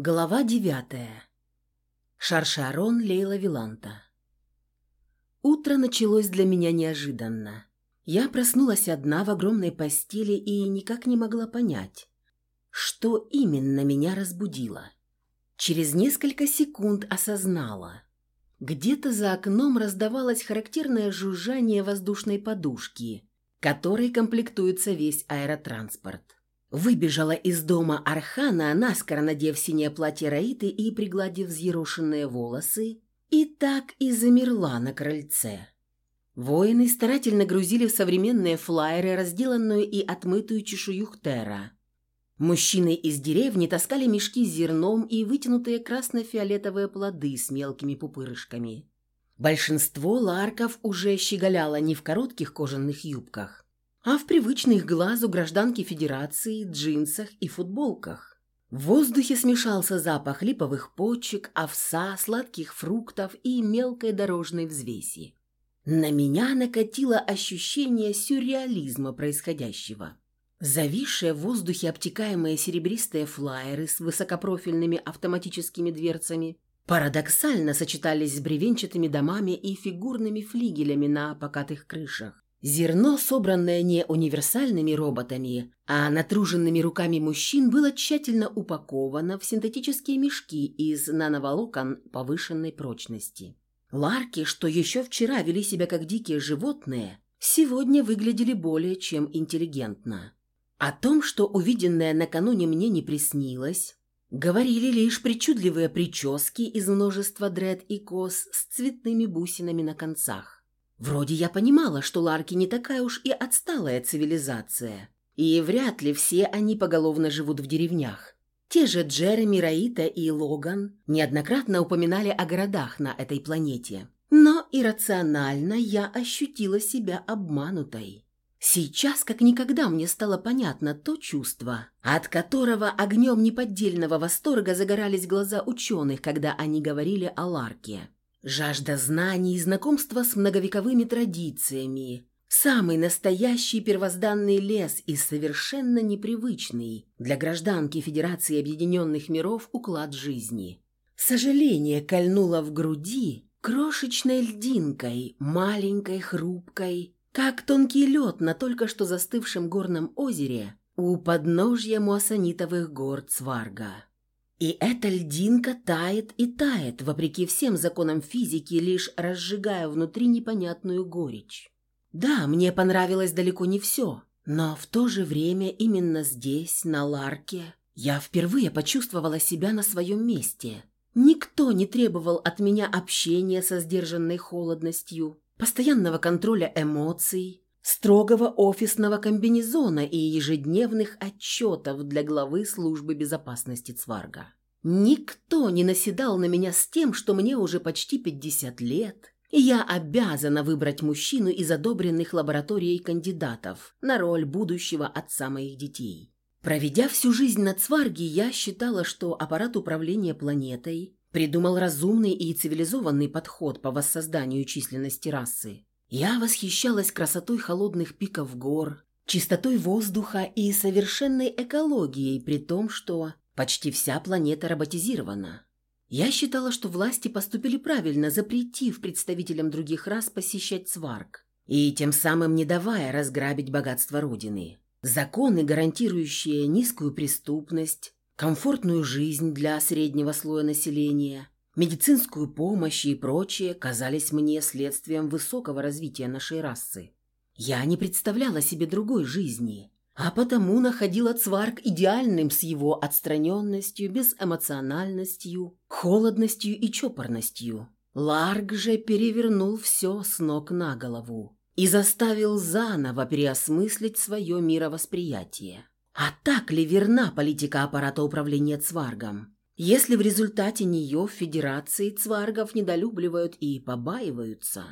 Глава девятая. Шаршарон Лейла Виланта. Утро началось для меня неожиданно. Я проснулась одна в огромной постели и никак не могла понять, что именно меня разбудило. Через несколько секунд осознала. Где-то за окном раздавалось характерное жужжание воздушной подушки, которой комплектуется весь аэротранспорт. Выбежала из дома Архана, наскоро надев синее платье Раиты и пригладив взъерошенные волосы, и так и замерла на крыльце. Воины старательно грузили в современные флайеры разделанную и отмытую чешую Хтера. Мужчины из деревни таскали мешки с зерном и вытянутые красно-фиолетовые плоды с мелкими пупырышками. Большинство ларков уже щеголяло не в коротких кожаных юбках, а в привычных глазу гражданки Федерации, джинсах и футболках. В воздухе смешался запах липовых почек, овса, сладких фруктов и мелкой дорожной взвеси. На меня накатило ощущение сюрреализма происходящего. Зависшие в воздухе обтекаемые серебристые флаеры с высокопрофильными автоматическими дверцами парадоксально сочетались с бревенчатыми домами и фигурными флигелями на покатых крышах. Зерно, собранное не универсальными роботами, а натруженными руками мужчин, было тщательно упаковано в синтетические мешки из нановолокон повышенной прочности. Ларки, что еще вчера вели себя как дикие животные, сегодня выглядели более чем интеллигентно. О том, что увиденное накануне мне не приснилось, говорили лишь причудливые прически из множества дред и кос с цветными бусинами на концах. Вроде я понимала, что Ларки не такая уж и отсталая цивилизация. И вряд ли все они поголовно живут в деревнях. Те же Джереми, Раита и Логан неоднократно упоминали о городах на этой планете. Но иррационально я ощутила себя обманутой. Сейчас как никогда мне стало понятно то чувство, от которого огнем неподдельного восторга загорались глаза ученых, когда они говорили о Ларке. Жажда знаний и знакомства с многовековыми традициями. Самый настоящий первозданный лес и совершенно непривычный для гражданки Федерации Объединенных Миров уклад жизни. Сожаление кольнуло в груди крошечной льдинкой, маленькой, хрупкой, как тонкий лед на только что застывшем горном озере у подножья муассанитовых гор Цварга. И эта льдинка тает и тает, вопреки всем законам физики, лишь разжигая внутри непонятную горечь. Да, мне понравилось далеко не все, но в то же время именно здесь, на Ларке, я впервые почувствовала себя на своем месте. Никто не требовал от меня общения со сдержанной холодностью, постоянного контроля эмоций, строгого офисного комбинезона и ежедневных отчетов для главы службы безопасности Цварга. Никто не наседал на меня с тем, что мне уже почти 50 лет, и я обязана выбрать мужчину из одобренных лабораторией кандидатов на роль будущего отца моих детей. Проведя всю жизнь на Цварге, я считала, что аппарат управления планетой придумал разумный и цивилизованный подход по воссозданию численности расы. Я восхищалась красотой холодных пиков гор, чистотой воздуха и совершенной экологией, при том, что почти вся планета роботизирована. Я считала, что власти поступили правильно, запретив представителям других рас посещать сварк и тем самым не давая разграбить богатство Родины. Законы, гарантирующие низкую преступность, комфортную жизнь для среднего слоя населения – медицинскую помощь и прочее казались мне следствием высокого развития нашей расы. Я не представляла себе другой жизни, а потому находила Цварк идеальным с его отстраненностью, безэмоциональностью, холодностью и чопорностью. Ларк же перевернул все с ног на голову и заставил заново переосмыслить свое мировосприятие. А так ли верна политика аппарата управления Цваргом? Если в результате нее в Федерации цваргов недолюбливают и побаиваются.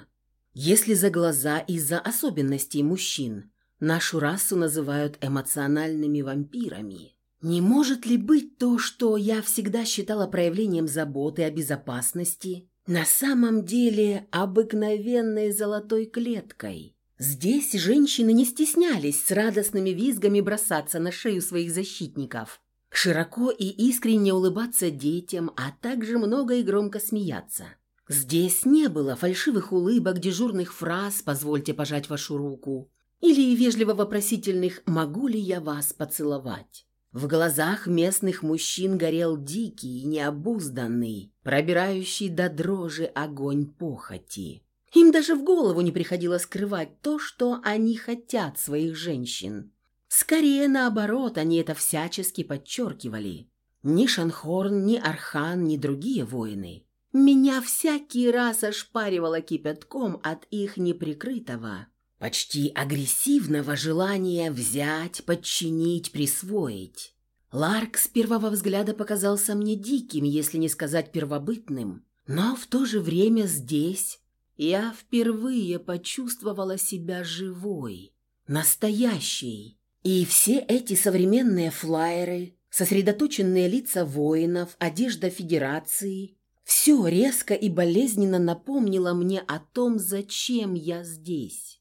Если за глаза из-за особенностей мужчин нашу расу называют эмоциональными вампирами. Не может ли быть то, что я всегда считала проявлением заботы о безопасности, на самом деле обыкновенной золотой клеткой? Здесь женщины не стеснялись с радостными визгами бросаться на шею своих защитников – широко и искренне улыбаться детям, а также много и громко смеяться. Здесь не было фальшивых улыбок, дежурных фраз «позвольте пожать вашу руку» или вежливо-вопросительных «могу ли я вас поцеловать?». В глазах местных мужчин горел дикий, необузданный, пробирающий до дрожи огонь похоти. Им даже в голову не приходило скрывать то, что они хотят своих женщин. Скорее наоборот, они это всячески подчеркивали. Ни Шанхорн, ни Архан, ни другие воины. Меня всякий раз ошпаривало кипятком от их неприкрытого, почти агрессивного желания взять, подчинить, присвоить. Ларк с первого взгляда показался мне диким, если не сказать первобытным, но в то же время здесь я впервые почувствовала себя живой, настоящей. И все эти современные флайеры, сосредоточенные лица воинов, одежда Федерации – все резко и болезненно напомнило мне о том, зачем я здесь.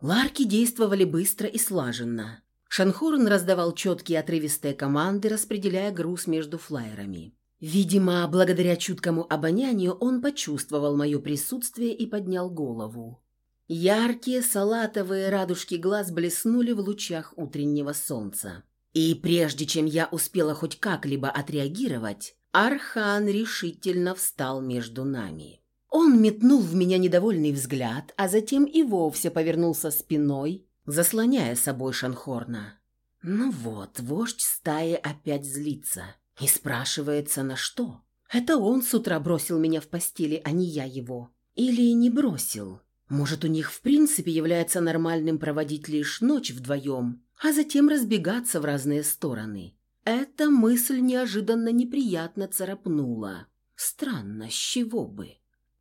Ларки действовали быстро и слаженно. Шанхорн раздавал четкие отрывистые команды, распределяя груз между флайерами. Видимо, благодаря чуткому обонянию он почувствовал мое присутствие и поднял голову. Яркие салатовые радужки глаз блеснули в лучах утреннего солнца. И прежде чем я успела хоть как-либо отреагировать, Архан решительно встал между нами. Он метнул в меня недовольный взгляд, а затем и вовсе повернулся спиной, заслоняя собой Шанхорна. Ну вот, вождь стаи опять злится и спрашивается, на что. Это он с утра бросил меня в постели, а не я его. Или не бросил. Может, у них в принципе является нормальным проводить лишь ночь вдвоем, а затем разбегаться в разные стороны. Эта мысль неожиданно неприятно царапнула. Странно, с чего бы?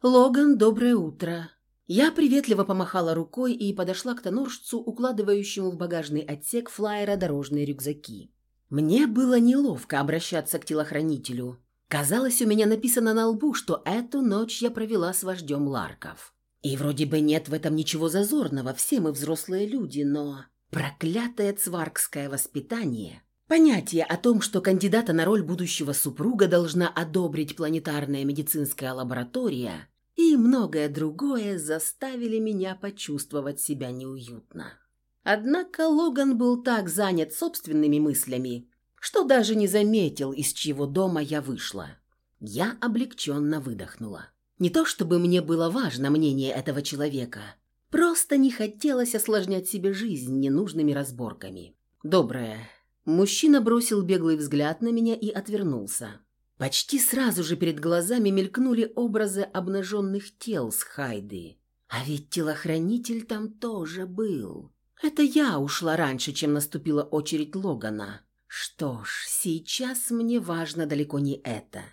«Логан, доброе утро!» Я приветливо помахала рукой и подошла к тоноржцу, укладывающему в багажный отсек флайера дорожные рюкзаки. Мне было неловко обращаться к телохранителю. Казалось, у меня написано на лбу, что эту ночь я провела с вождем Ларков. И вроде бы нет в этом ничего зазорного, все мы взрослые люди, но... Проклятое цваркское воспитание Понятие о том, что кандидата на роль будущего супруга должна одобрить планетарная медицинская лаборатория, и многое другое заставили меня почувствовать себя неуютно. Однако Логан был так занят собственными мыслями, что даже не заметил, из чьего дома я вышла. Я облегченно выдохнула. Не то чтобы мне было важно мнение этого человека, просто не хотелось осложнять себе жизнь ненужными разборками. «Доброе». Мужчина бросил беглый взгляд на меня и отвернулся. Почти сразу же перед глазами мелькнули образы обнаженных тел с Хайды. А ведь телохранитель там тоже был. Это я ушла раньше, чем наступила очередь Логана. Что ж, сейчас мне важно далеко не это.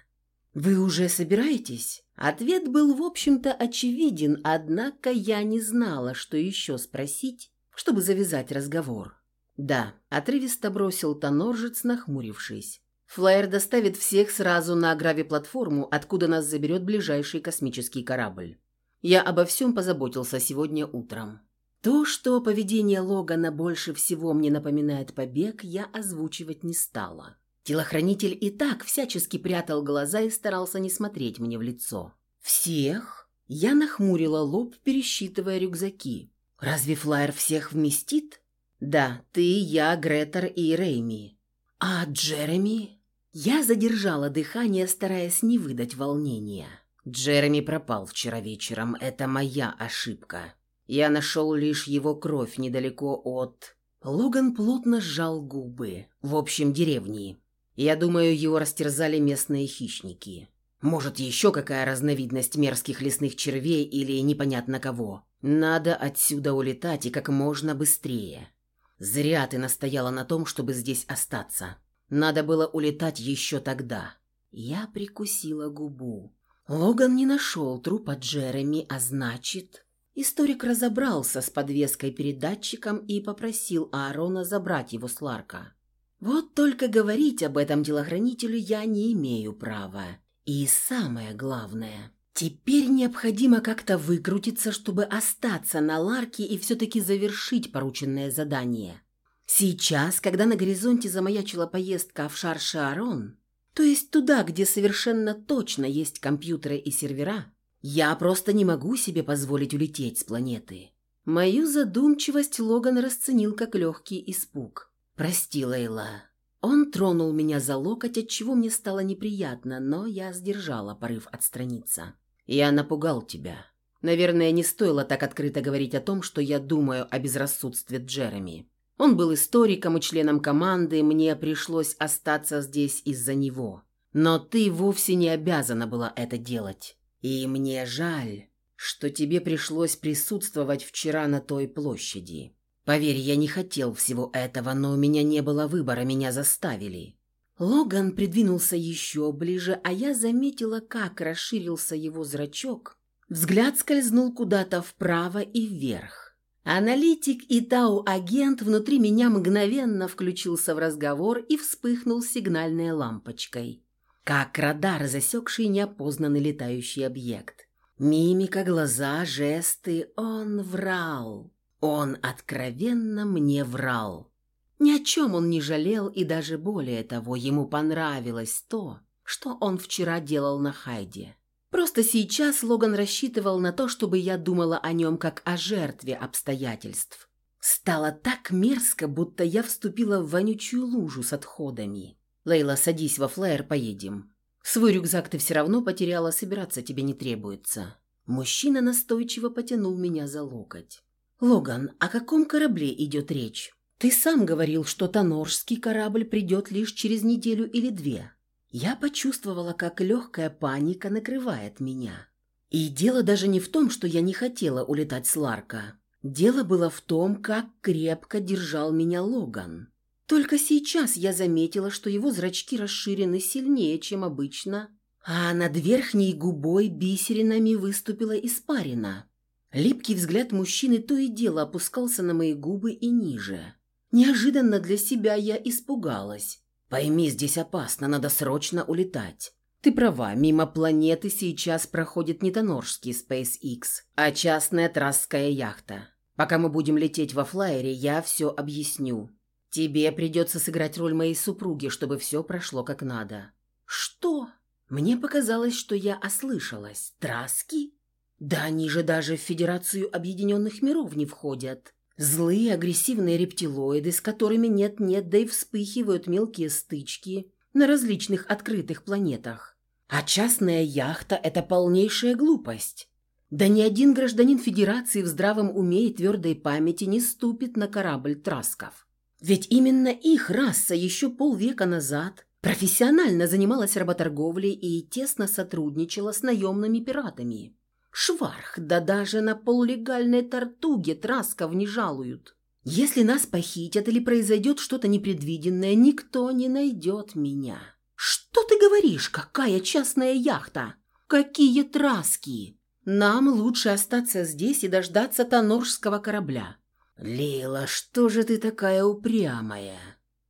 «Вы уже собираетесь?» Ответ был, в общем-то, очевиден, однако я не знала, что еще спросить, чтобы завязать разговор. «Да», — отрывисто бросил Тоноржец, нахмурившись. Флайер доставит всех сразу на гравиплатформу, откуда нас заберет ближайший космический корабль. Я обо всем позаботился сегодня утром. То, что поведение Логана больше всего мне напоминает побег, я озвучивать не стала. Телохранитель и так всячески прятал глаза и старался не смотреть мне в лицо. «Всех?» Я нахмурила лоб, пересчитывая рюкзаки. «Разве флайер всех вместит?» «Да, ты, я, Гретер и Рейми». «А Джереми?» Я задержала дыхание, стараясь не выдать волнения. Джереми пропал вчера вечером. Это моя ошибка. Я нашел лишь его кровь недалеко от... Логан плотно сжал губы. В общем, деревни. Я думаю, его растерзали местные хищники. Может, еще какая разновидность мерзких лесных червей или непонятно кого. Надо отсюда улетать и как можно быстрее. Зря ты настояла на том, чтобы здесь остаться. Надо было улетать еще тогда. Я прикусила губу. Логан не нашел трупа Джереми, а значит... Историк разобрался с подвеской перед датчиком и попросил Аарона забрать его с Ларка. Вот только говорить об этом телохранителю я не имею права. И самое главное, теперь необходимо как-то выкрутиться, чтобы остаться на Ларке и все-таки завершить порученное задание. Сейчас, когда на горизонте замаячила поездка в Шар-Шаарон, то есть туда, где совершенно точно есть компьютеры и сервера, я просто не могу себе позволить улететь с планеты. Мою задумчивость Логан расценил как легкий испуг. «Прости, Лейла». Он тронул меня за локоть, от чего мне стало неприятно, но я сдержала порыв отстраниться. «Я напугал тебя. Наверное, не стоило так открыто говорить о том, что я думаю о безрассудстве Джереми. Он был историком и членом команды, мне пришлось остаться здесь из-за него. Но ты вовсе не обязана была это делать. И мне жаль, что тебе пришлось присутствовать вчера на той площади. Поверь, я не хотел всего этого, но у меня не было выбора, меня заставили». Логан придвинулся еще ближе, а я заметила, как расширился его зрачок. Взгляд скользнул куда-то вправо и вверх. Аналитик и Тау-агент внутри меня мгновенно включился в разговор и вспыхнул сигнальной лампочкой. Как радар, засекший неопознанный летающий объект. Мимика, глаза, жесты. Он врал. Он откровенно мне врал. Ни о чем он не жалел, и даже более того, ему понравилось то, что он вчера делал на Хайде. Просто сейчас Логан рассчитывал на то, чтобы я думала о нем как о жертве обстоятельств. Стало так мерзко, будто я вступила в вонючую лужу с отходами. «Лейла, садись во флайер, поедем. Свой рюкзак ты все равно потеряла, собираться тебе не требуется». Мужчина настойчиво потянул меня за локоть. «Логан, о каком корабле идет речь? Ты сам говорил, что Тоноржский корабль придет лишь через неделю или две. Я почувствовала, как легкая паника накрывает меня. И дело даже не в том, что я не хотела улетать с Ларка. Дело было в том, как крепко держал меня Логан. Только сейчас я заметила, что его зрачки расширены сильнее, чем обычно, а над верхней губой бисеринами выступила испарина. Липкий взгляд мужчины то и дело опускался на мои губы и ниже. Неожиданно для себя я испугалась. Пойми, здесь опасно, надо срочно улетать. Ты права, мимо планеты сейчас проходит не Тоноржский SpaceX, а частная трасская яхта. Пока мы будем лететь во флайере, я все объясню. Тебе придется сыграть роль моей супруги, чтобы все прошло как надо». «Что?» Мне показалось, что я ослышалась. «Траски?» Да они же даже в Федерацию Объединенных Миров не входят. Злые агрессивные рептилоиды, с которыми нет-нет, да и вспыхивают мелкие стычки на различных открытых планетах. А частная яхта – это полнейшая глупость. Да ни один гражданин Федерации в здравом уме и твердой памяти не ступит на корабль Трасков. Ведь именно их раса еще полвека назад профессионально занималась работорговлей и тесно сотрудничала с наемными пиратами. Шварх, да даже на полулегальной тортуге Трасков не жалуют. Если нас похитят или произойдет что-то непредвиденное, никто не найдет меня. Что ты говоришь? Какая частная яхта? Какие траски? Нам лучше остаться здесь и дождаться тоноржского корабля. Лила, что же ты такая упрямая?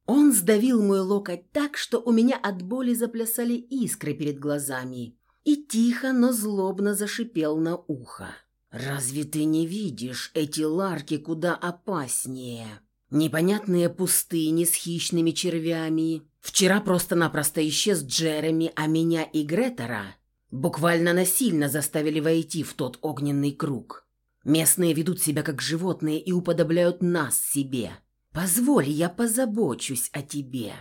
Он сдавил мой локоть так, что у меня от боли заплясали искры перед глазами и тихо, но злобно зашипел на ухо. «Разве ты не видишь, эти ларки куда опаснее? Непонятные пустыни с хищными червями. Вчера просто-напросто исчез Джереми, а меня и Гретера буквально насильно заставили войти в тот огненный круг. Местные ведут себя как животные и уподобляют нас себе. Позволь, я позабочусь о тебе».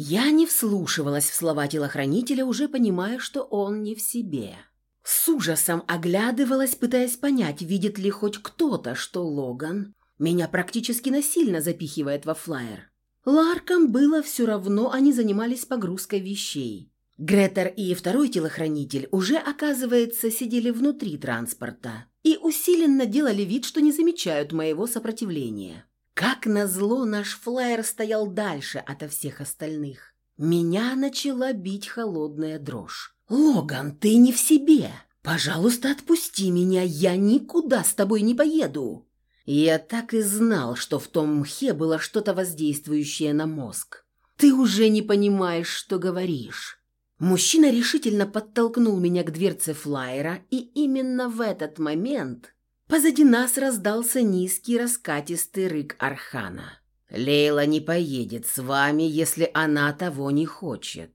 Я не вслушивалась в слова телохранителя, уже понимая, что он не в себе. С ужасом оглядывалась, пытаясь понять, видит ли хоть кто-то, что Логан меня практически насильно запихивает во флайер. Ларкам было все равно, они занимались погрузкой вещей. Гретер и второй телохранитель уже, оказывается, сидели внутри транспорта и усиленно делали вид, что не замечают моего сопротивления. Как назло, наш флайер стоял дальше ото всех остальных. Меня начала бить холодная дрожь. «Логан, ты не в себе! Пожалуйста, отпусти меня, я никуда с тобой не поеду!» Я так и знал, что в том мхе было что-то воздействующее на мозг. «Ты уже не понимаешь, что говоришь». Мужчина решительно подтолкнул меня к дверце флайера, и именно в этот момент Позади нас раздался низкий раскатистый рык Архана. Лейла не поедет с вами, если она того не хочет».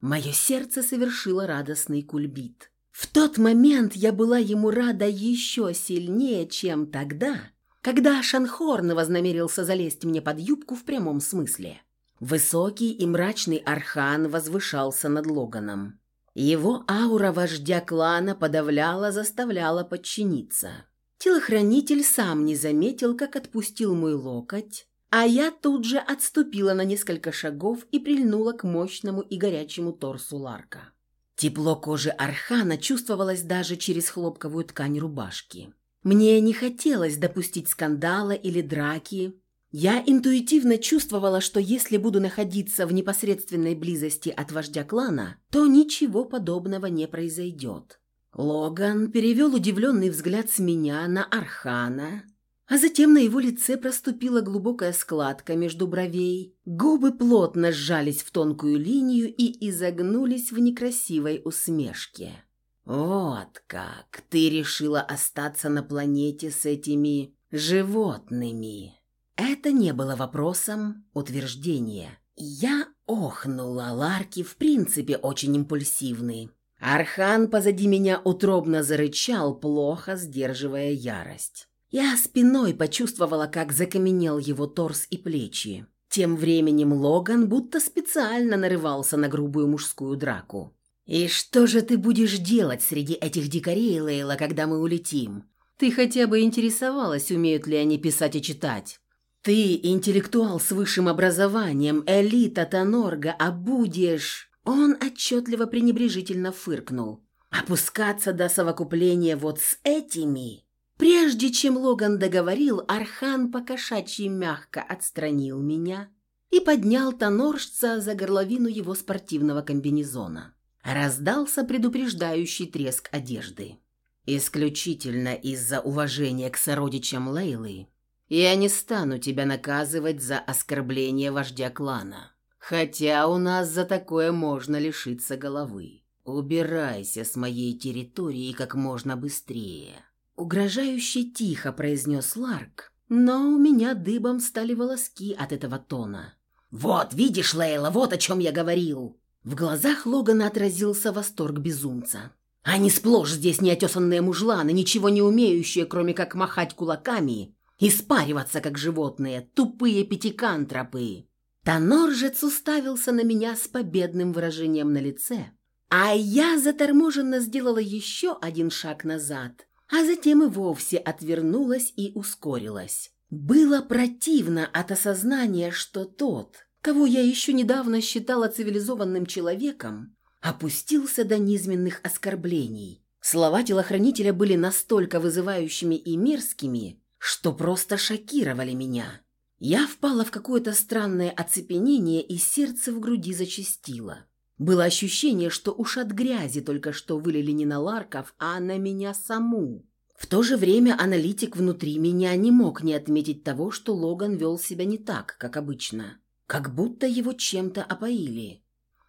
Мое сердце совершило радостный кульбит. В тот момент я была ему рада еще сильнее, чем тогда, когда Шанхорн вознамерился залезть мне под юбку в прямом смысле. Высокий и мрачный архан возвышался над Логаном. Его аура вождя клана подавляла, заставляла подчиниться. Телохранитель сам не заметил, как отпустил мой локоть, а я тут же отступила на несколько шагов и прильнула к мощному и горячему торсу Ларка. Тепло кожи Архана чувствовалось даже через хлопковую ткань рубашки. Мне не хотелось допустить скандала или драки. Я интуитивно чувствовала, что если буду находиться в непосредственной близости от вождя клана, то ничего подобного не произойдет. Логан перевел удивленный взгляд с меня на Архана, а затем на его лице проступила глубокая складка между бровей, губы плотно сжались в тонкую линию и изогнулись в некрасивой усмешке. «Вот как! Ты решила остаться на планете с этими животными!» Это не было вопросом, утверждение. Я охнула, Ларки в принципе очень импульсивный. Архан позади меня утробно зарычал, плохо сдерживая ярость. Я спиной почувствовала, как закаменел его торс и плечи. Тем временем Логан будто специально нарывался на грубую мужскую драку. «И что же ты будешь делать среди этих дикарей, Лейла, когда мы улетим? Ты хотя бы интересовалась, умеют ли они писать и читать? Ты интеллектуал с высшим образованием, элита Тонорга, а будешь...» Он отчетливо пренебрежительно фыркнул. «Опускаться до совокупления вот с этими...» Прежде чем Логан договорил, Архан покошачьи мягко отстранил меня и поднял тоноржца за горловину его спортивного комбинезона. Раздался предупреждающий треск одежды. «Исключительно из-за уважения к сородичам Лейлы я не стану тебя наказывать за оскорбление вождя клана, хотя у нас за такое можно лишиться головы. Убирайся с моей территории как можно быстрее». Угрожающе тихо произнес Ларк, но у меня дыбом стали волоски от этого тона. «Вот, видишь, Лейла, вот о чем я говорил!» В глазах Логана отразился восторг безумца. «Они сплошь здесь неотесанные мужланы, ничего не умеющие, кроме как махать кулаками и спариваться, как животные, тупые пятикантропы!» Тоноржец уставился на меня с победным выражением на лице, а я заторможенно сделала еще один шаг назад – а затем и вовсе отвернулась и ускорилась. Было противно от осознания, что тот, кого я еще недавно считала цивилизованным человеком, опустился до низменных оскорблений. Слова телохранителя были настолько вызывающими и мерзкими, что просто шокировали меня. Я впала в какое-то странное оцепенение, и сердце в груди зачастило. Было ощущение, что уж от грязи только что вылили не на Ларков, а на меня саму. В то же время аналитик внутри меня не мог не отметить того, что Логан вел себя не так, как обычно. Как будто его чем-то опоили.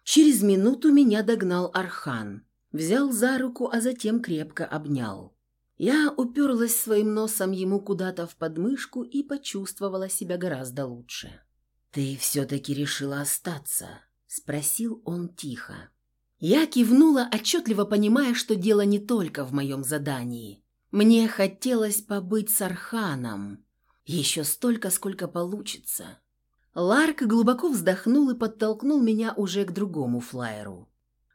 Через минуту меня догнал Архан. Взял за руку, а затем крепко обнял. Я уперлась своим носом ему куда-то в подмышку и почувствовала себя гораздо лучше. «Ты все-таки решила остаться?» Спросил он тихо. Я кивнула, отчетливо понимая, что дело не только в моем задании. Мне хотелось побыть с Арханом. Еще столько, сколько получится. Ларк глубоко вздохнул и подтолкнул меня уже к другому флайеру.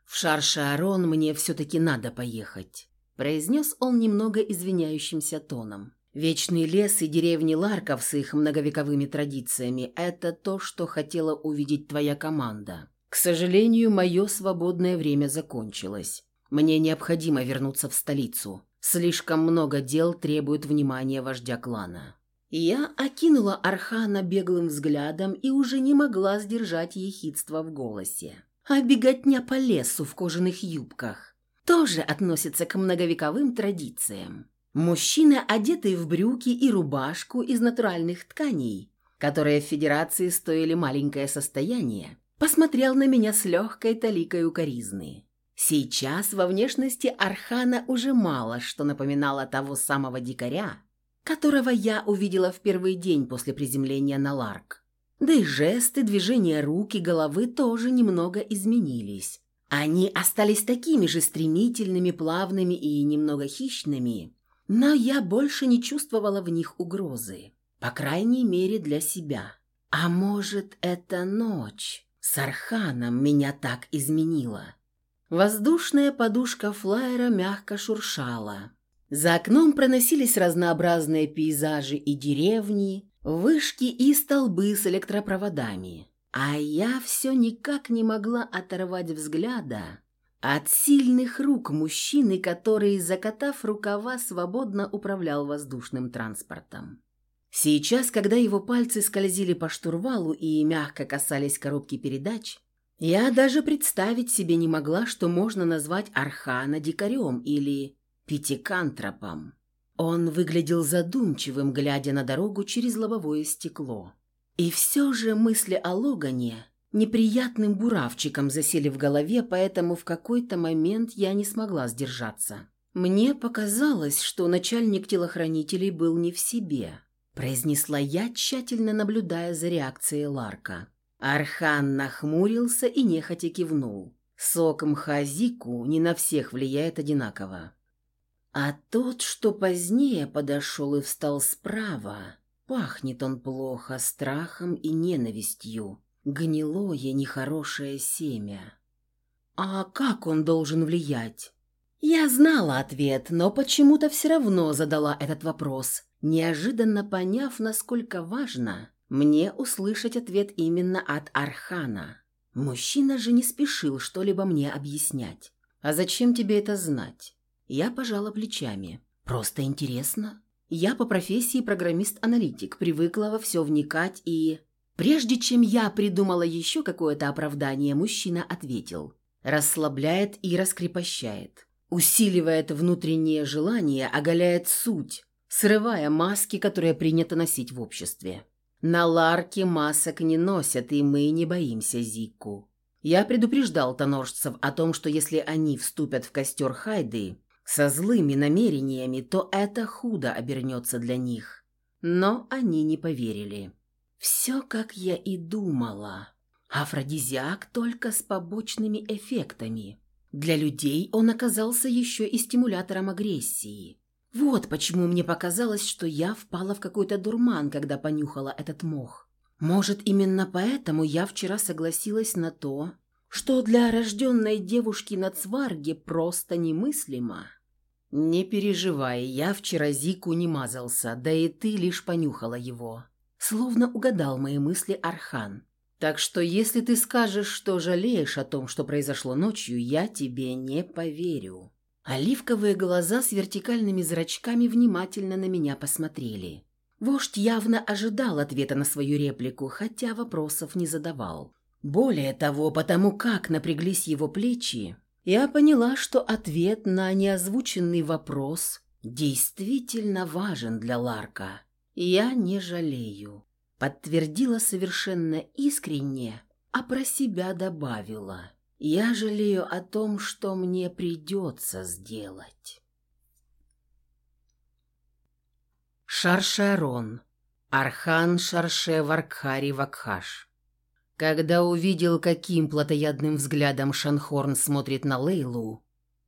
«В Шар-Шаарон мне все-таки надо поехать», – произнес он немного извиняющимся тоном. Вечный лес и деревни Ларков с их многовековыми традициями – это то, что хотела увидеть твоя команда. К сожалению, мое свободное время закончилось. Мне необходимо вернуться в столицу. Слишком много дел требует внимания вождя клана. Я окинула Архана беглым взглядом и уже не могла сдержать ехидство в голосе. А беготня по лесу в кожаных юбках тоже относится к многовековым традициям. Мужчина, одетый в брюки и рубашку из натуральных тканей, которые в Федерации стоили маленькое состояние, посмотрел на меня с легкой таликой укоризны. Сейчас во внешности Архана уже мало что напоминало того самого дикаря, которого я увидела в первый день после приземления на Ларк. Да и жесты, движения рук и головы тоже немного изменились. Они остались такими же стремительными, плавными и немного хищными, но я больше не чувствовала в них угрозы. По крайней мере, для себя. А может, эта ночь с Арханом меня так изменила? Воздушная подушка флайера мягко шуршала. За окном проносились разнообразные пейзажи и деревни, вышки и столбы с электропроводами. А я все никак не могла оторвать взгляда от сильных рук мужчины, который, закатав рукава, свободно управлял воздушным транспортом. Сейчас, когда его пальцы скользили по штурвалу и мягко касались коробки передач, я даже представить себе не могла, что можно назвать Архана дикарем или пятикантропом. Он выглядел задумчивым, глядя на дорогу через лобовое стекло. И все же мысли о Логане неприятным буравчиком засели в голове, поэтому в какой-то момент я не смогла сдержаться. Мне показалось, что начальник телохранителей был не в себе, произнесла я, тщательно наблюдая за реакцией Ларка. Архан нахмурился и нехотя кивнул. Сок мхазику не на всех влияет одинаково. А тот, что позднее подошел и встал справа, пахнет он плохо страхом и ненавистью гнилое нехорошее семя. А как он должен влиять? Я знала ответ, но почему-то все равно задала этот вопрос, неожиданно поняв, насколько важно мне услышать ответ именно от Архана. Мужчина же не спешил что-либо мне объяснять. «А зачем тебе это знать?» Я пожала плечами. «Просто интересно. Я по профессии программист-аналитик, привыкла во все вникать и...» Прежде чем я придумала еще какое-то оправдание, мужчина ответил. Расслабляет и раскрепощает. Усиливает внутреннее желание, оголяет суть, срывая маски, которые принято носить в обществе. На Ларке масок не носят, и мы не боимся Зикку. Я предупреждал тоножцев о том, что если они вступят в костер Хайды со злыми намерениями, то это худо обернется для них. Но они не поверили. Все, как я и думала. Афродизиак только с побочными эффектами. Для людей он оказался еще и стимулятором агрессии. Вот почему мне показалось, что я впала в какой-то дурман, когда понюхала этот мох. Может, именно поэтому я вчера согласилась на то, что для рожденной девушки на Цварге просто немыслимо. Не переживай, я вчера Зику не мазался, да и ты лишь понюхала его. Словно угадал мои мысли Архан. Так что если ты скажешь, что жалеешь о том, что произошло ночью, я тебе не поверю. Оливковые глаза с вертикальными зрачками внимательно на меня посмотрели. Вождь явно ожидал ответа на свою реплику, хотя вопросов не задавал. Более того, потому как напряглись его плечи, я поняла, что ответ на неозвученный вопрос действительно важен для Ларка. «Я не жалею», — подтвердила совершенно искренне, а про себя добавила. «Я жалею о том, что мне придется сделать». Шаршарон. Архан Шарше Варкхари Вакхаш. Когда увидел, каким плотоядным взглядом Шанхорн смотрит на Лейлу,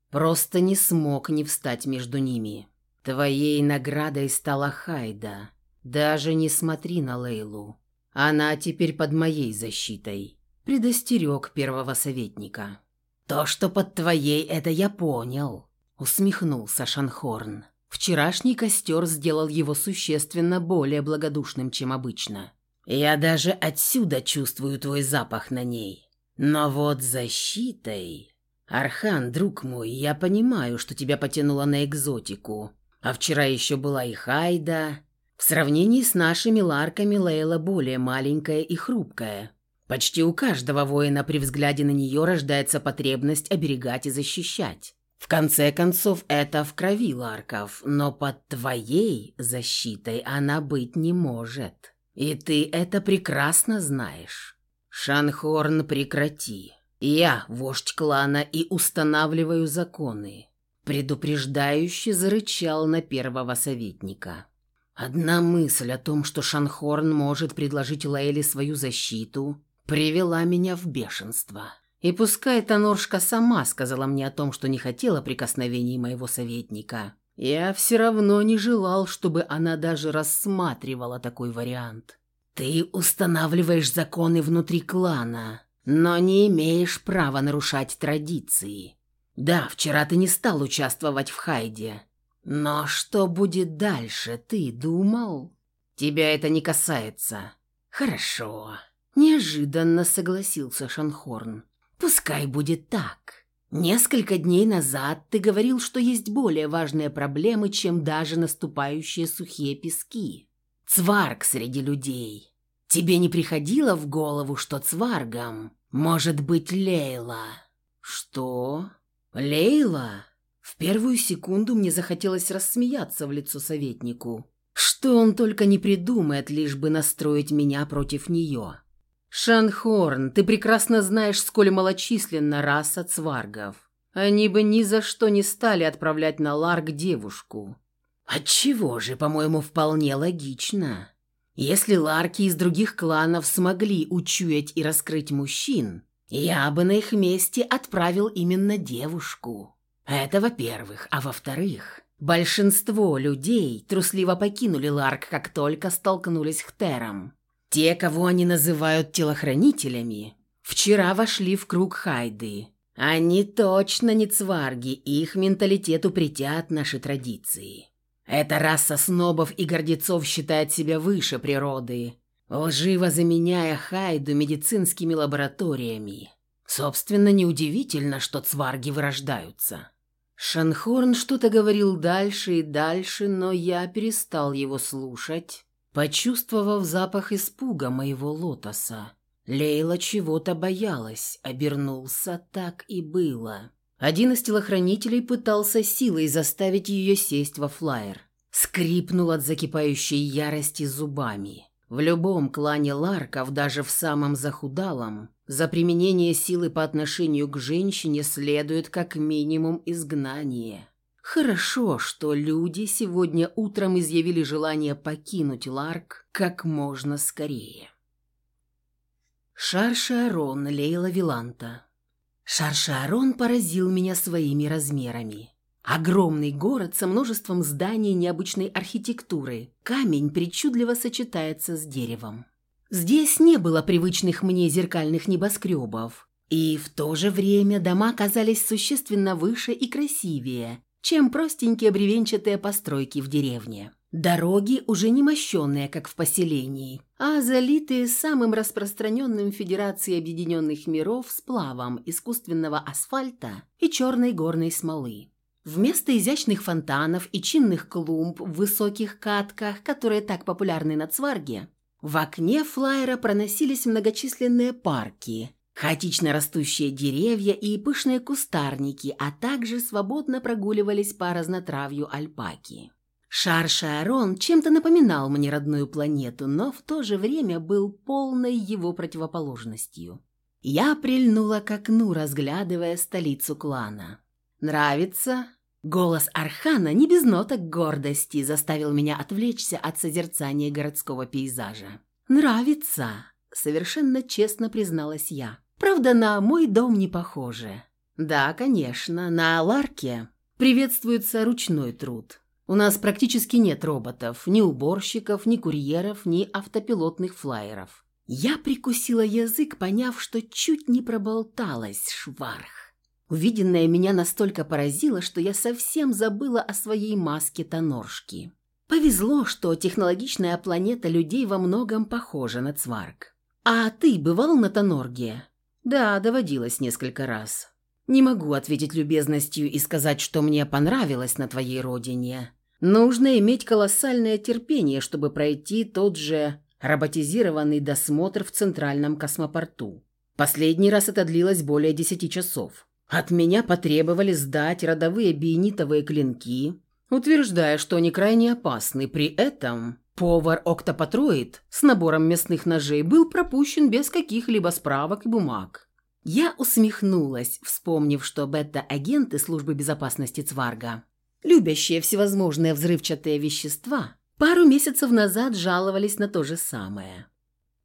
просто не смог не встать между ними. Твоей наградой стала Хайда. «Даже не смотри на Лейлу. Она теперь под моей защитой», — предостерег первого советника. «То, что под твоей, это я понял», — усмехнулся Шанхорн. Вчерашний костер сделал его существенно более благодушным, чем обычно. «Я даже отсюда чувствую твой запах на ней. Но вот защитой...» «Архан, друг мой, я понимаю, что тебя потянуло на экзотику. А вчера еще была и Хайда, в сравнении с нашими ларками Лейла более маленькая и хрупкая. Почти у каждого воина при взгляде на нее рождается потребность оберегать и защищать. В конце концов, это в крови ларков, но под твоей защитой она быть не может. И ты это прекрасно знаешь. Шанхорн, прекрати. Я вождь клана и устанавливаю законы. Предупреждающе зарычал на первого советника. Одна мысль о том, что Шанхорн может предложить Лейли свою защиту, привела меня в бешенство. И пускай Таноршка сама сказала мне о том, что не хотела прикосновений моего советника, я все равно не желал, чтобы она даже рассматривала такой вариант. Ты устанавливаешь законы внутри клана, но не имеешь права нарушать традиции. Да, вчера ты не стал участвовать в Хайде, но что будет дальше, ты думал? Тебя это не касается. Хорошо. Неожиданно согласился Шанхорн. Пускай будет так. Несколько дней назад ты говорил, что есть более важные проблемы, чем даже наступающие сухие пески. Цварг среди людей. Тебе не приходило в голову, что цваргом может быть Лейла? Что? Лейла? В первую секунду мне захотелось рассмеяться в лицо советнику. Что он только не придумает, лишь бы настроить меня против нее. «Шанхорн, ты прекрасно знаешь, сколь малочисленна раса цваргов. Они бы ни за что не стали отправлять на Ларк девушку». «Отчего же, по-моему, вполне логично. Если Ларки из других кланов смогли учуять и раскрыть мужчин, я бы на их месте отправил именно девушку». Это во-первых. А во-вторых, большинство людей трусливо покинули Ларк, как только столкнулись к Терам. Те, кого они называют телохранителями, вчера вошли в круг Хайды. Они точно не цварги, их менталитету притят наши традиции. Эта раса снобов и гордецов считает себя выше природы, лживо заменяя Хайду медицинскими лабораториями. Собственно, неудивительно, что цварги вырождаются. Шанхорн что-то говорил дальше и дальше, но я перестал его слушать, почувствовав запах испуга моего лотоса. Лейла чего-то боялась, обернулся, так и было. Один из телохранителей пытался силой заставить ее сесть во флайер. Скрипнул от закипающей ярости зубами. В любом клане Ларков, даже в самом захудалом, за применение силы по отношению к женщине следует как минимум изгнание. Хорошо, что люди сегодня утром изъявили желание покинуть Ларк как можно скорее. Шар-Шарон Лейла Виланта Шар-Шарон поразил меня своими размерами. Огромный город со множеством зданий необычной архитектуры. Камень причудливо сочетается с деревом. Здесь не было привычных мне зеркальных небоскребов, и в то же время дома казались существенно выше и красивее, чем простенькие бревенчатые постройки в деревне. Дороги уже не мощенные, как в поселении, а залитые самым распространенным в Федерации Объединенных Миров сплавом искусственного асфальта и черной горной смолы. Вместо изящных фонтанов и чинных клумб в высоких катках, которые так популярны на Цварге, в окне флайера проносились многочисленные парки, хаотично растущие деревья и пышные кустарники, а также свободно прогуливались по разнотравью альпаки. Шар Шаарон чем-то напоминал мне родную планету, но в то же время был полной его противоположностью. Я прильнула к окну, разглядывая столицу клана. «Нравится?» Голос Архана, не без ноток гордости, заставил меня отвлечься от созерцания городского пейзажа. «Нравится», — совершенно честно призналась я. «Правда, на мой дом не похоже». «Да, конечно, на Аларке приветствуется ручной труд. У нас практически нет роботов, ни уборщиков, ни курьеров, ни автопилотных флайеров». Я прикусила язык, поняв, что чуть не проболталась, шварх. Увиденное меня настолько поразило, что я совсем забыла о своей маске Тоноршки. Повезло, что технологичная планета людей во многом похожа на Цварг. «А ты бывал на Тонорге?» «Да, доводилось несколько раз. Не могу ответить любезностью и сказать, что мне понравилось на твоей родине. Нужно иметь колоссальное терпение, чтобы пройти тот же роботизированный досмотр в центральном космопорту. Последний раз это длилось более десяти часов. От меня потребовали сдать родовые биенитовые клинки, утверждая, что они крайне опасны. При этом повар-октопатроид с набором мясных ножей был пропущен без каких-либо справок и бумаг. Я усмехнулась, вспомнив, что бета-агенты службы безопасности Цварга, любящие всевозможные взрывчатые вещества, пару месяцев назад жаловались на то же самое.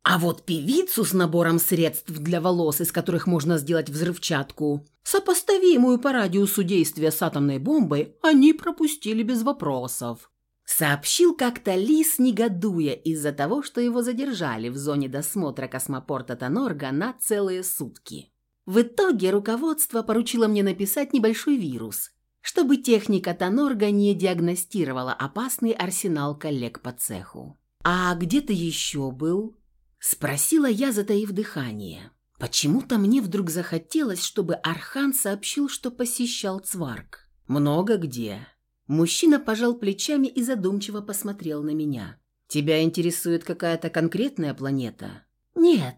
А вот певицу с набором средств для волос, из которых можно сделать взрывчатку, сопоставимую по радиусу действия с атомной бомбой, они пропустили без вопросов. Сообщил как-то Лис, негодуя из-за того, что его задержали в зоне досмотра космопорта Тонорга на целые сутки. В итоге руководство поручило мне написать небольшой вирус, чтобы техника Тонорга не диагностировала опасный арсенал коллег по цеху. «А где ты еще был?» – спросила я, затаив дыхание. Почему-то мне вдруг захотелось, чтобы Архан сообщил, что посещал Цварк. «Много где», Мужчина пожал плечами и задумчиво посмотрел на меня. «Тебя интересует какая-то конкретная планета?» «Нет».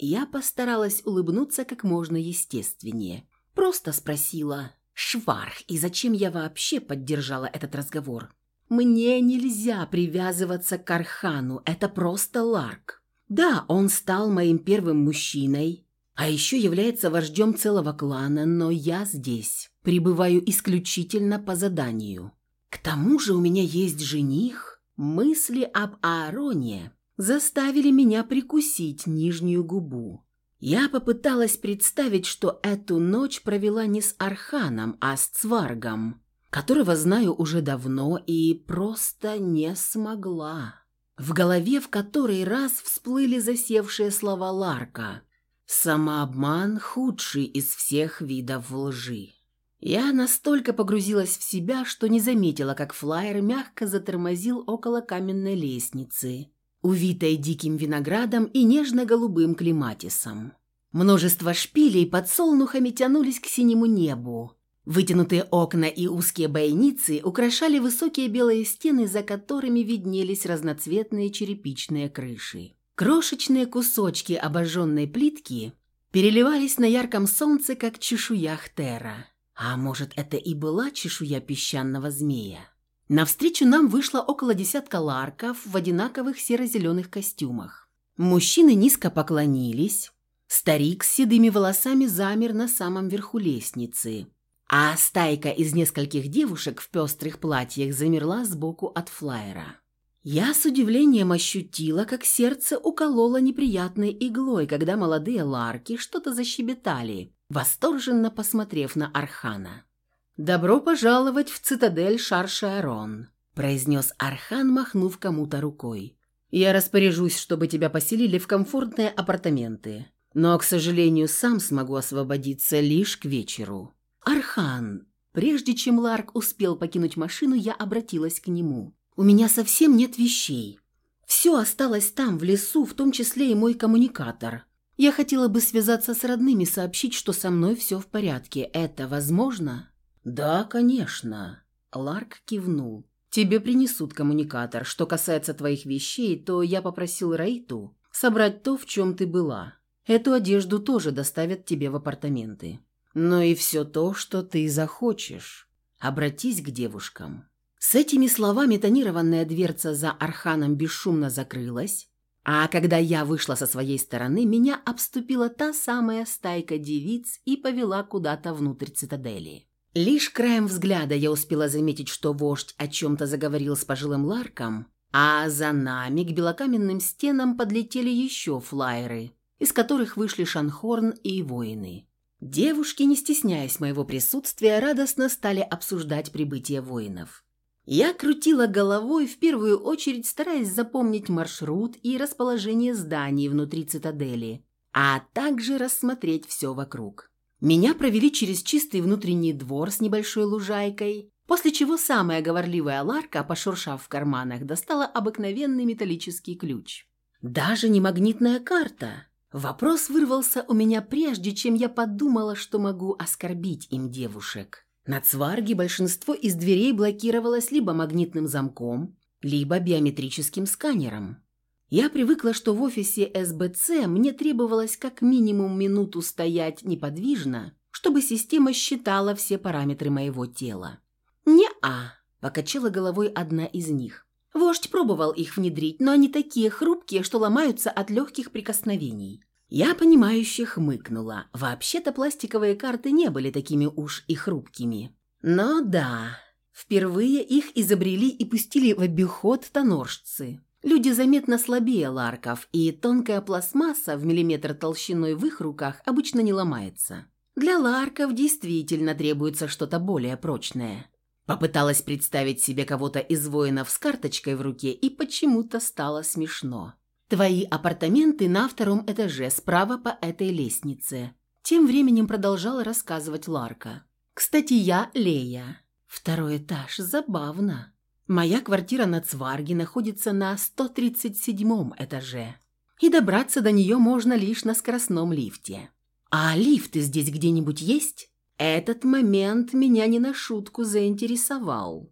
Я постаралась улыбнуться как можно естественнее. Просто спросила «Шварх, и зачем я вообще поддержала этот разговор?» «Мне нельзя привязываться к Архану, это просто Ларк. Да, он стал моим первым мужчиной, а еще является вождем целого клана, но я здесь пребываю исключительно по заданию. К тому же у меня есть жених. Мысли об Аароне заставили меня прикусить нижнюю губу. Я попыталась представить, что эту ночь провела не с Арханом, а с Цваргом, которого знаю уже давно и просто не смогла. В голове в который раз всплыли засевшие слова Ларка. «Самообман – худший из всех видов лжи». Я настолько погрузилась в себя, что не заметила, как флайер мягко затормозил около каменной лестницы, увитой диким виноградом и нежно-голубым клематисом. Множество шпилей под солнухами тянулись к синему небу. Вытянутые окна и узкие бойницы украшали высокие белые стены, за которыми виднелись разноцветные черепичные крыши. Крошечные кусочки обожженной плитки переливались на ярком солнце, как чешуя хтера. А может, это и была чешуя песчаного змея? Навстречу нам вышло около десятка ларков в одинаковых серо-зеленых костюмах. Мужчины низко поклонились. Старик с седыми волосами замер на самом верху лестницы, а стайка из нескольких девушек в пестрых платьях замерла сбоку от флайера. Я с удивлением ощутила, как сердце укололо неприятной иглой, когда молодые ларки что-то защебетали, восторженно посмотрев на Архана. «Добро пожаловать в цитадель Шар-Шаарон», – произнес Архан, махнув кому-то рукой. «Я распоряжусь, чтобы тебя поселили в комфортные апартаменты, но, к сожалению, сам смогу освободиться лишь к вечеру». «Архан!» Прежде чем Ларк успел покинуть машину, я обратилась к нему. «У меня совсем нет вещей. Все осталось там, в лесу, в том числе и мой коммуникатор. Я хотела бы связаться с родными, сообщить, что со мной все в порядке. Это возможно?» «Да, конечно», — Ларк кивнул. «Тебе принесут коммуникатор. Что касается твоих вещей, то я попросил Рейту собрать то, в чем ты была. Эту одежду тоже доставят тебе в апартаменты. Но и все то, что ты захочешь. Обратись к девушкам». С этими словами тонированная дверца за Арханом бесшумно закрылась, а когда я вышла со своей стороны, меня обступила та самая стайка девиц и повела куда-то внутрь цитадели. Лишь краем взгляда я успела заметить, что вождь о чем-то заговорил с пожилым Ларком, а за нами к белокаменным стенам подлетели еще флайеры, из которых вышли Шанхорн и воины. Девушки, не стесняясь моего присутствия, радостно стали обсуждать прибытие воинов. Я крутила головой, в первую очередь стараясь запомнить маршрут и расположение зданий внутри цитадели, а также рассмотреть все вокруг. Меня провели через чистый внутренний двор с небольшой лужайкой, после чего самая говорливая Ларка, пошуршав в карманах, достала обыкновенный металлический ключ. Даже не магнитная карта. Вопрос вырвался у меня прежде, чем я подумала, что могу оскорбить им девушек. На Цварге большинство из дверей блокировалось либо магнитным замком, либо биометрическим сканером. Я привыкла, что в офисе СБЦ мне требовалось как минимум минуту стоять неподвижно, чтобы система считала все параметры моего тела. «Не-а», – покачала головой одна из них. Вождь пробовал их внедрить, но они такие хрупкие, что ломаются от легких прикосновений. Я, понимающе хмыкнула. Вообще-то пластиковые карты не были такими уж и хрупкими. Но да, Впервые их изобрели и пустили в обиход тоноржцы. Люди заметно слабее ларков, и тонкая пластмасса в миллиметр толщиной в их руках обычно не ломается. Для ларков действительно требуется что-то более прочное. Попыталась представить себе кого-то из воинов с карточкой в руке, и почему-то стало смешно. «Твои апартаменты на втором этаже, справа по этой лестнице». Тем временем продолжала рассказывать Ларка. «Кстати, я Лея. Второй этаж. Забавно. Моя квартира на Цварге находится на 137 этаже. И добраться до нее можно лишь на скоростном лифте. А лифты здесь где-нибудь есть? Этот момент меня не на шутку заинтересовал.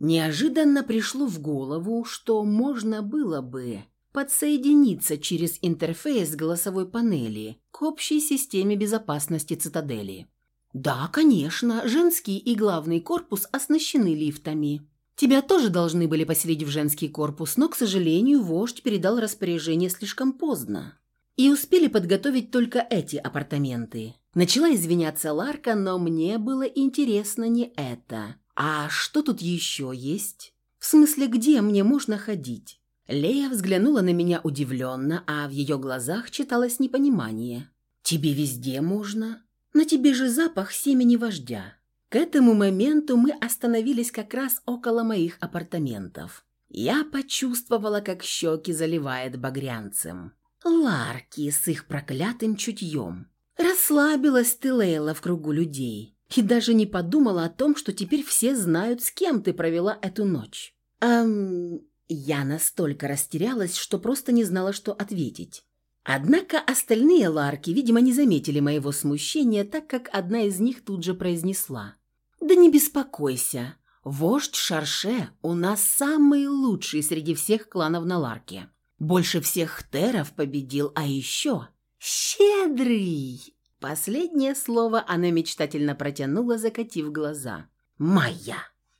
Неожиданно пришло в голову, что можно было бы подсоединиться через интерфейс голосовой панели к общей системе безопасности цитадели. Да, конечно, женский и главный корпус оснащены лифтами. Тебя тоже должны были поселить в женский корпус, но, к сожалению, вождь передал распоряжение слишком поздно. И успели подготовить только эти апартаменты. Начала извиняться Ларка, но мне было интересно не это. А что тут еще есть? В смысле, где мне можно ходить? Лея взглянула на меня удивленно, а в ее глазах читалось непонимание. «Тебе везде можно? На тебе же запах семени вождя». К этому моменту мы остановились как раз около моих апартаментов. Я почувствовала, как щеки заливает багрянцем. Ларки с их проклятым чутьем. Расслабилась ты, Лейла, в кругу людей. И даже не подумала о том, что теперь все знают, с кем ты провела эту ночь. Эм, я настолько растерялась, что просто не знала, что ответить. Однако остальные ларки, видимо, не заметили моего смущения, так как одна из них тут же произнесла. «Да не беспокойся, вождь Шарше у нас самый лучший среди всех кланов на ларке. Больше всех теров победил, а еще щедрый!» Последнее слово она мечтательно протянула, закатив глаза. «Моя!»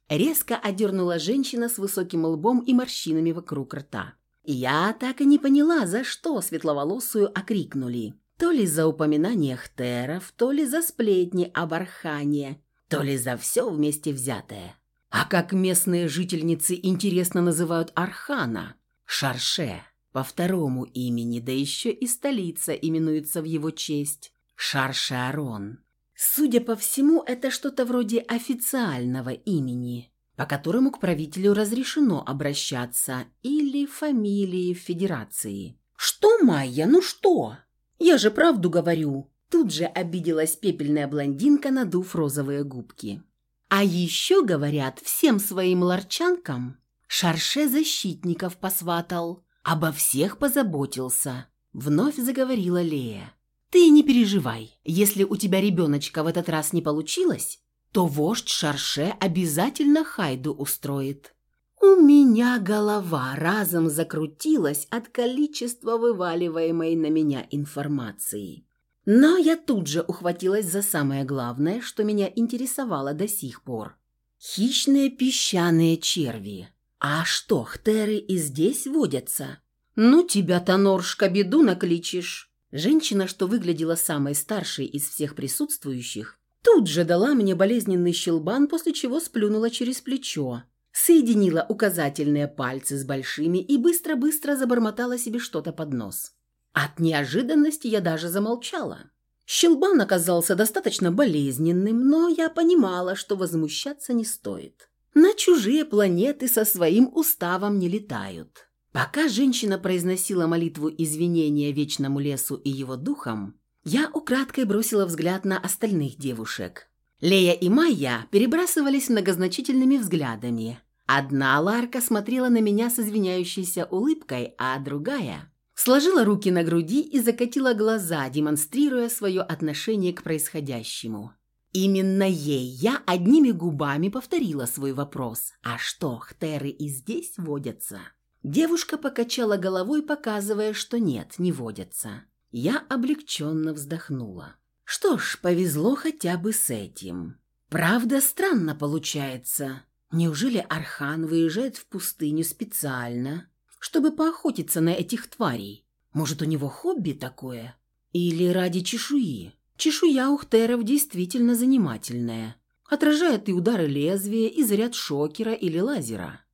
Резко одернула женщина с высоким лбом и морщинами вокруг рта. Я так и не поняла, за что светловолосую окрикнули. То ли за упоминание хтеров, то ли за сплетни об Архане, то ли за все вместе взятое. А как местные жительницы интересно называют Архана? Шарше. По второму имени, да еще и столица именуется в его честь. Шаршарон. Судя по всему, это что-то вроде официального имени, по которому к правителю разрешено обращаться, или фамилии в Федерации. «Что, Майя, ну что? Я же правду говорю!» Тут же обиделась пепельная блондинка, надув розовые губки. «А еще, говорят, всем своим ларчанкам Шарше защитников посватал, обо всех позаботился», — вновь заговорила Лея. Ты не переживай, если у тебя ребеночка в этот раз не получилось, то вождь Шарше обязательно Хайду устроит. У меня голова разом закрутилась от количества вываливаемой на меня информации. Но я тут же ухватилась за самое главное, что меня интересовало до сих пор. Хищные песчаные черви. А что, хтеры и здесь водятся? Ну, тебя-то, Норшка, беду накличешь. Женщина, что выглядела самой старшей из всех присутствующих, тут же дала мне болезненный щелбан, после чего сплюнула через плечо, соединила указательные пальцы с большими и быстро-быстро забормотала себе что-то под нос. От неожиданности я даже замолчала. Щелбан оказался достаточно болезненным, но я понимала, что возмущаться не стоит. На чужие планеты со своим уставом не летают. Пока женщина произносила молитву извинения вечному лесу и его духам, я украдкой бросила взгляд на остальных девушек. Лея и Майя перебрасывались многозначительными взглядами. Одна Ларка смотрела на меня с извиняющейся улыбкой, а другая сложила руки на груди и закатила глаза, демонстрируя свое отношение к происходящему. Именно ей я одними губами повторила свой вопрос. «А что, хтеры и здесь водятся?» Девушка покачала головой, показывая, что нет, не водятся. Я облегченно вздохнула. Что ж, повезло хотя бы с этим. Правда, странно получается. Неужели Архан выезжает в пустыню специально, чтобы поохотиться на этих тварей? Может, у него хобби такое? Или ради чешуи? Чешуя у хтеров действительно занимательная. отражает и удары лезвия, и заряд шокера или лазера.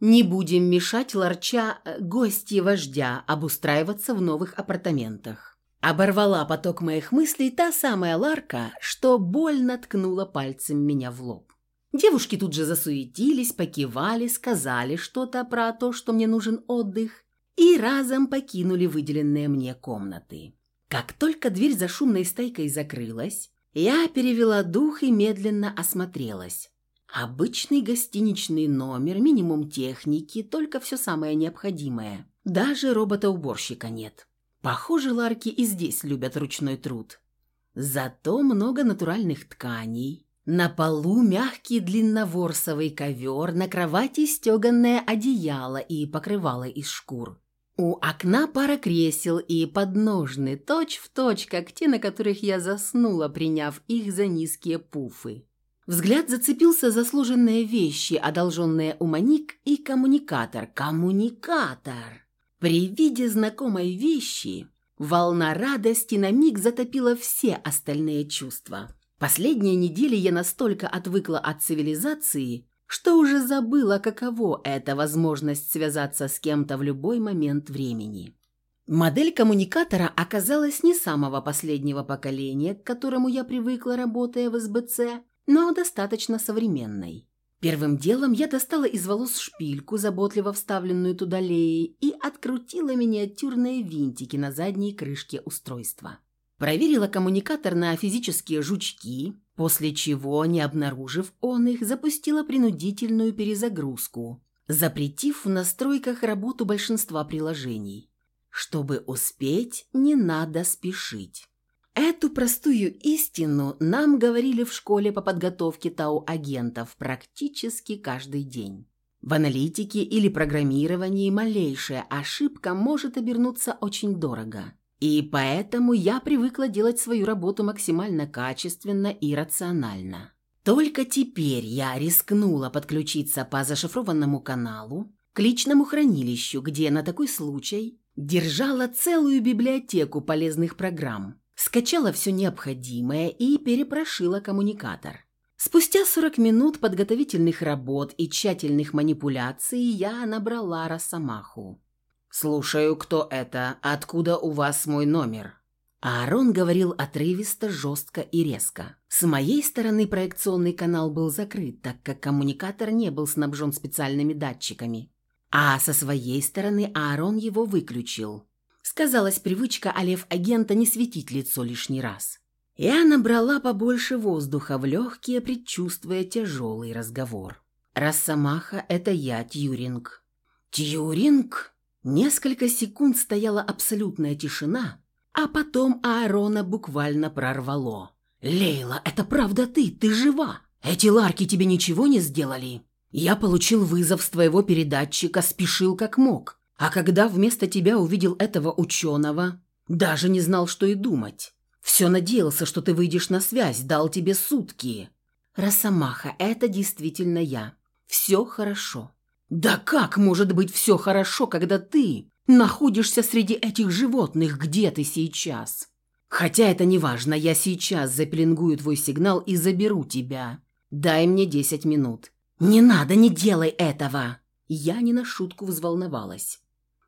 Не будем мешать ларча э, гости вождя обустраиваться в новых апартаментах. Оборвала поток моих мыслей та самая Ларка, что больно ткнула пальцем меня в лоб. Девушки тут же засуетились, покивали, сказали что-то про то, что мне нужен отдых, и разом покинули выделенные мне комнаты. Как только дверь за шумной стайкой закрылась, я перевела дух и медленно осмотрелась. Обычный гостиничный номер, минимум техники, только все самое необходимое. Даже робота-уборщика нет. Похоже, ларки и здесь любят ручной труд. Зато много натуральных тканей. На полу мягкий длинноворсовый ковер, на кровати стеганное одеяло и покрывало из шкур. У окна пара кресел и подножны, точь-в-точь, точь, как те, на которых я заснула, приняв их за низкие пуфы. Взгляд зацепился за сложенные вещи, одолженные у Маник, и коммуникатор. Коммуникатор! При виде знакомой вещи волна радости на миг затопила все остальные чувства. Последние недели я настолько отвыкла от цивилизации, что уже забыла, каково это возможность связаться с кем-то в любой момент времени. Модель коммуникатора оказалась не самого последнего поколения, к которому я привыкла, работая в СБЦ, но достаточно современной. Первым делом я достала из волос шпильку, заботливо вставленную туда леей, и открутила миниатюрные винтики на задней крышке устройства. Проверила коммуникатор на физические жучки, после чего, не обнаружив он их, запустила принудительную перезагрузку, запретив в настройках работу большинства приложений. Чтобы успеть, не надо спешить. Эту простую истину нам говорили в школе по подготовке ТАУ-агентов практически каждый день. В аналитике или программировании малейшая ошибка может обернуться очень дорого. И поэтому я привыкла делать свою работу максимально качественно и рационально. Только теперь я рискнула подключиться по зашифрованному каналу к личному хранилищу, где на такой случай держала целую библиотеку полезных программ, скачала все необходимое и перепрошила коммуникатор. Спустя 40 минут подготовительных работ и тщательных манипуляций я набрала Росомаху. «Слушаю, кто это? Откуда у вас мой номер?» Аарон говорил отрывисто, жестко и резко. С моей стороны проекционный канал был закрыт, так как коммуникатор не был снабжен специальными датчиками. А со своей стороны Аарон его выключил. Сказалась привычка Алев-агента не светить лицо лишний раз. Я набрала побольше воздуха в легкие, предчувствуя тяжелый разговор. «Росомаха — это я, Тьюринг». «Тьюринг?» Несколько секунд стояла абсолютная тишина, а потом Аарона буквально прорвало. «Лейла, это правда ты? Ты жива? Эти ларки тебе ничего не сделали?» «Я получил вызов с твоего передатчика, спешил как мог. А когда вместо тебя увидел этого ученого, даже не знал, что и думать. Все надеялся, что ты выйдешь на связь, дал тебе сутки. Росомаха, это действительно я. Все хорошо. Да как может быть все хорошо, когда ты находишься среди этих животных? Где ты сейчас? Хотя это не важно, я сейчас запеленгую твой сигнал и заберу тебя. Дай мне десять минут. Не надо, не делай этого. Я не на шутку взволновалась.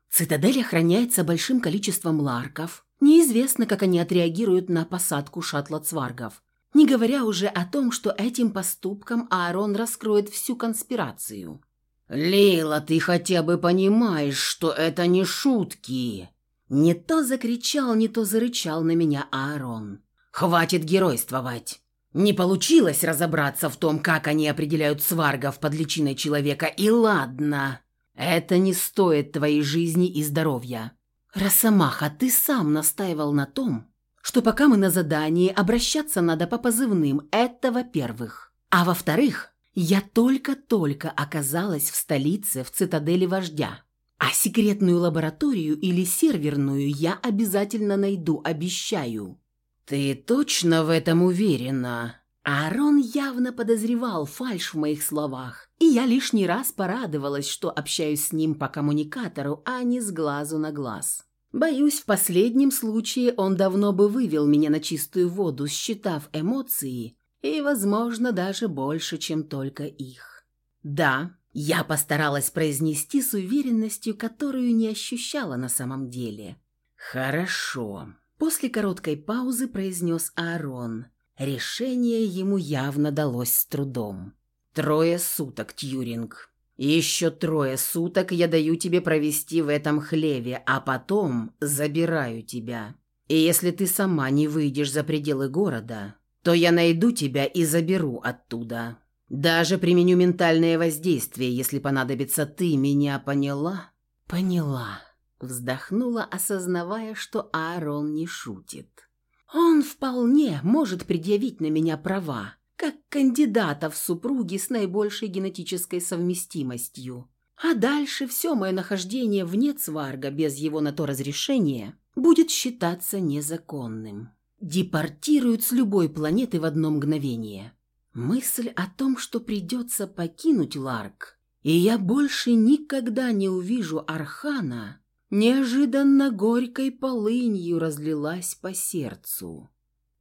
Цитадель охраняется большим количеством ларков. Неизвестно, как они отреагируют на посадку шаттла цваргов. Не говоря уже о том, что этим поступком Аарон раскроет всю конспирацию. «Лейла, ты хотя бы понимаешь, что это не шутки!» Не то закричал, не то зарычал на меня Аарон. «Хватит геройствовать!» Не получилось разобраться в том, как они определяют сваргов под личиной человека, и ладно. Это не стоит твоей жизни и здоровья. Росомаха, ты сам настаивал на том, что пока мы на задании, обращаться надо по позывным. Это во-первых. А во-вторых, я только-только оказалась в столице, в цитадели вождя. А секретную лабораторию или серверную я обязательно найду, обещаю. Ты точно в этом уверена? Аарон явно подозревал фальшь в моих словах, и я лишний раз порадовалась, что общаюсь с ним по коммуникатору, а не с глазу на глаз. Боюсь, в последнем случае он давно бы вывел меня на чистую воду, считав эмоции И, возможно, даже больше, чем только их. Да, я постаралась произнести с уверенностью, которую не ощущала на самом деле. «Хорошо», – после короткой паузы произнес Аарон. Решение ему явно далось с трудом. «Трое суток, Тьюринг. Еще трое суток я даю тебе провести в этом хлеве, а потом забираю тебя. И если ты сама не выйдешь за пределы города, то я найду тебя и заберу оттуда. Даже применю ментальное воздействие, если понадобится. Ты меня поняла?» «Поняла», — вздохнула, осознавая, что Аарон не шутит. «Он вполне может предъявить на меня права, как кандидата в супруги с наибольшей генетической совместимостью. А дальше все мое нахождение вне Цварга без его на то разрешения будет считаться незаконным. Депортируют с любой планеты в одно мгновение. Мысль о том, что придется покинуть Ларк, и я больше никогда не увижу Архана, неожиданно горькой полынью разлилась по сердцу.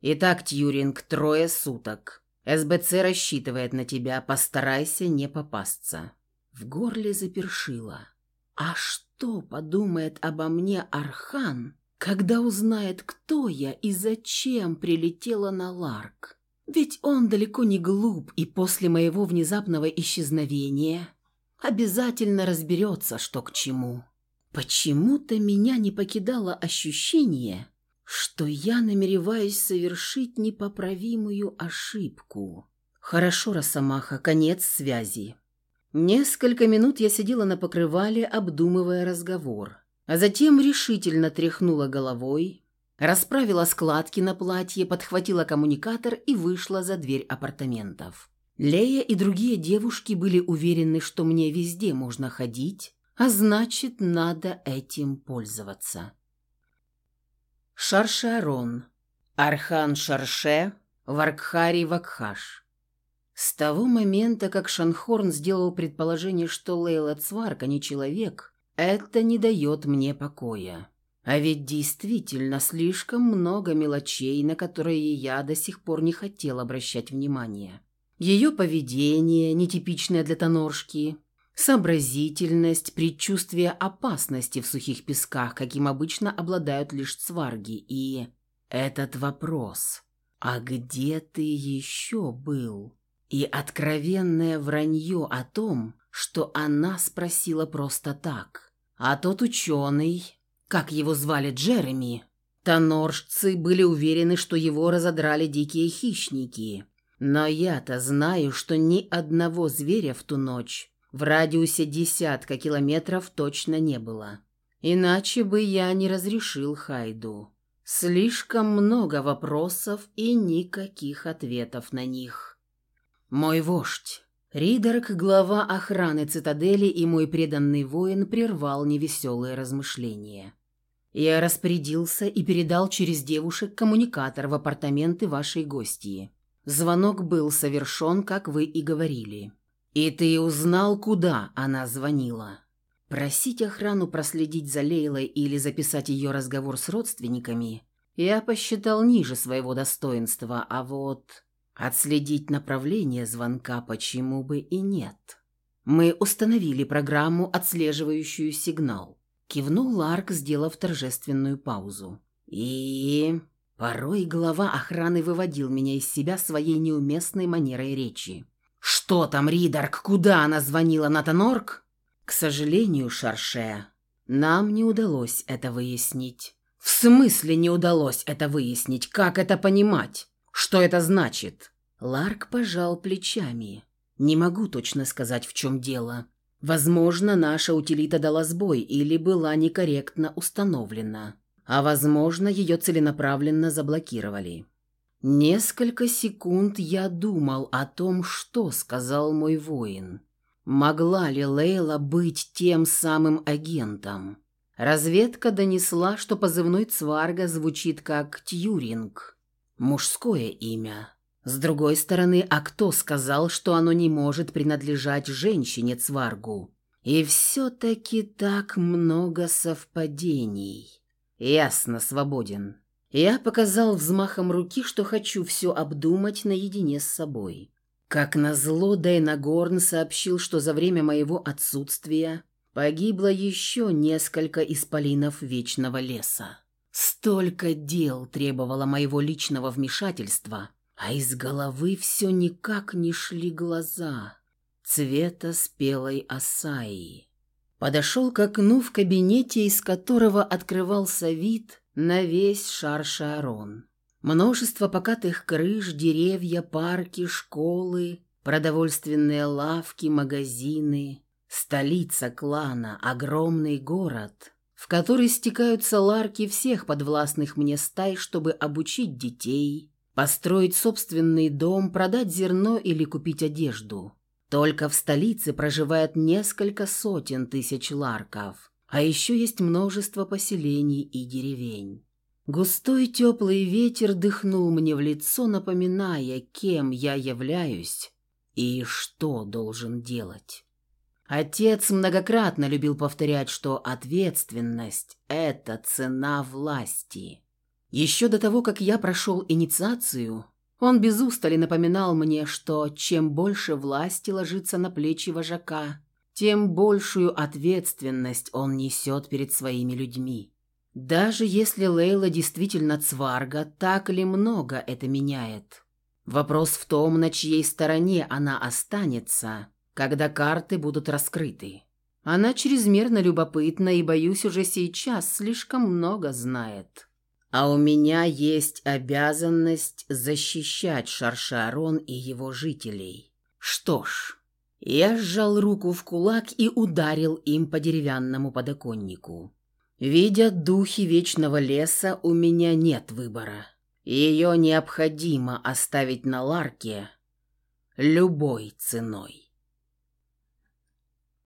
«Итак, Тьюринг, трое суток. СБЦ рассчитывает на тебя, постарайся не попасться». В горле запершило. «А что подумает обо мне Архан, когда узнает, кто я и зачем прилетела на Ларк?» Ведь он далеко не глуп, и после моего внезапного исчезновения обязательно разберется, что к чему. Почему-то меня не покидало ощущение, что я намереваюсь совершить непоправимую ошибку. Хорошо, Росомаха, конец связи. Несколько минут я сидела на покрывале, обдумывая разговор, а затем решительно тряхнула головой, Расправила складки на платье, подхватила коммуникатор и вышла за дверь апартаментов. Лея и другие девушки были уверены, что мне везде можно ходить, а значит, надо этим пользоваться. Шаршарон. Архан Шарше. Варкхари Вакхаш. С того момента, как Шанхорн сделал предположение, что Лейла Цварк, а не человек, это не дает мне покоя. А ведь действительно слишком много мелочей, на которые я до сих пор не хотел обращать внимание. Ее поведение, нетипичное для тоноршки, сообразительность, предчувствие опасности в сухих песках, каким обычно обладают лишь цварги, и этот вопрос «А где ты еще был?» и откровенное вранье о том, что она спросила просто так. А тот ученый, как его звали Джереми, тоноржцы были уверены, что его разодрали дикие хищники. Но я-то знаю, что ни одного зверя в ту ночь в радиусе десятка километров точно не было. Иначе бы я не разрешил Хайду. Слишком много вопросов и никаких ответов на них. Мой вождь. Ридерк, глава охраны цитадели и мой преданный воин прервал невеселые размышления. Я распорядился и передал через девушек коммуникатор в апартаменты вашей гостьи. Звонок был совершен, как вы и говорили. И ты узнал, куда она звонила. Просить охрану проследить за Лейлой или записать ее разговор с родственниками я посчитал ниже своего достоинства, а вот отследить направление звонка почему бы и нет. Мы установили программу, отслеживающую сигнал. Кивнул Ларк, сделав торжественную паузу. И... Порой глава охраны выводил меня из себя своей неуместной манерой речи. «Что там, Ридарк? Куда она звонила? на Тонорк?» «К сожалению, Шарше, нам не удалось это выяснить». «В смысле не удалось это выяснить? Как это понимать? Что это значит?» Ларк пожал плечами. «Не могу точно сказать, в чем дело. Возможно, наша утилита дала сбой или была некорректно установлена, а возможно, ее целенаправленно заблокировали. Несколько секунд я думал о том, что сказал мой воин. Могла ли Лейла быть тем самым агентом? Разведка донесла, что позывной Цварга звучит как Тьюринг. Мужское имя. С другой стороны, а кто сказал, что оно не может принадлежать женщине-цваргу? И все-таки так много совпадений. Ясно, свободен. Я показал взмахом руки, что хочу все обдумать наедине с собой. Как назло, Дайнагорн сообщил, что за время моего отсутствия погибло еще несколько исполинов Вечного Леса. Столько дел требовало моего личного вмешательства, а из головы все никак не шли глаза цвета спелой асаи. Подошел к окну в кабинете, из которого открывался вид на весь шар Шаарон. Множество покатых крыш, деревья, парки, школы, продовольственные лавки, магазины. Столица клана, огромный город, в который стекаются ларки всех подвластных мне стай, чтобы обучить детей, построить собственный дом, продать зерно или купить одежду. Только в столице проживает несколько сотен тысяч ларков, а еще есть множество поселений и деревень. Густой теплый ветер дыхнул мне в лицо, напоминая, кем я являюсь и что должен делать. Отец многократно любил повторять, что ответственность – это цена власти. Еще до того, как я прошел инициацию, он без устали напоминал мне, что чем больше власти ложится на плечи вожака, тем большую ответственность он несет перед своими людьми. Даже если Лейла действительно цварга, так ли много это меняет? Вопрос в том, на чьей стороне она останется, когда карты будут раскрыты. Она чрезмерно любопытна и, боюсь, уже сейчас слишком много знает. А у меня есть обязанность защищать Шаршарон и его жителей. Что ж, я сжал руку в кулак и ударил им по деревянному подоконнику. Видя духи вечного леса, у меня нет выбора. Ее необходимо оставить на ларке любой ценой.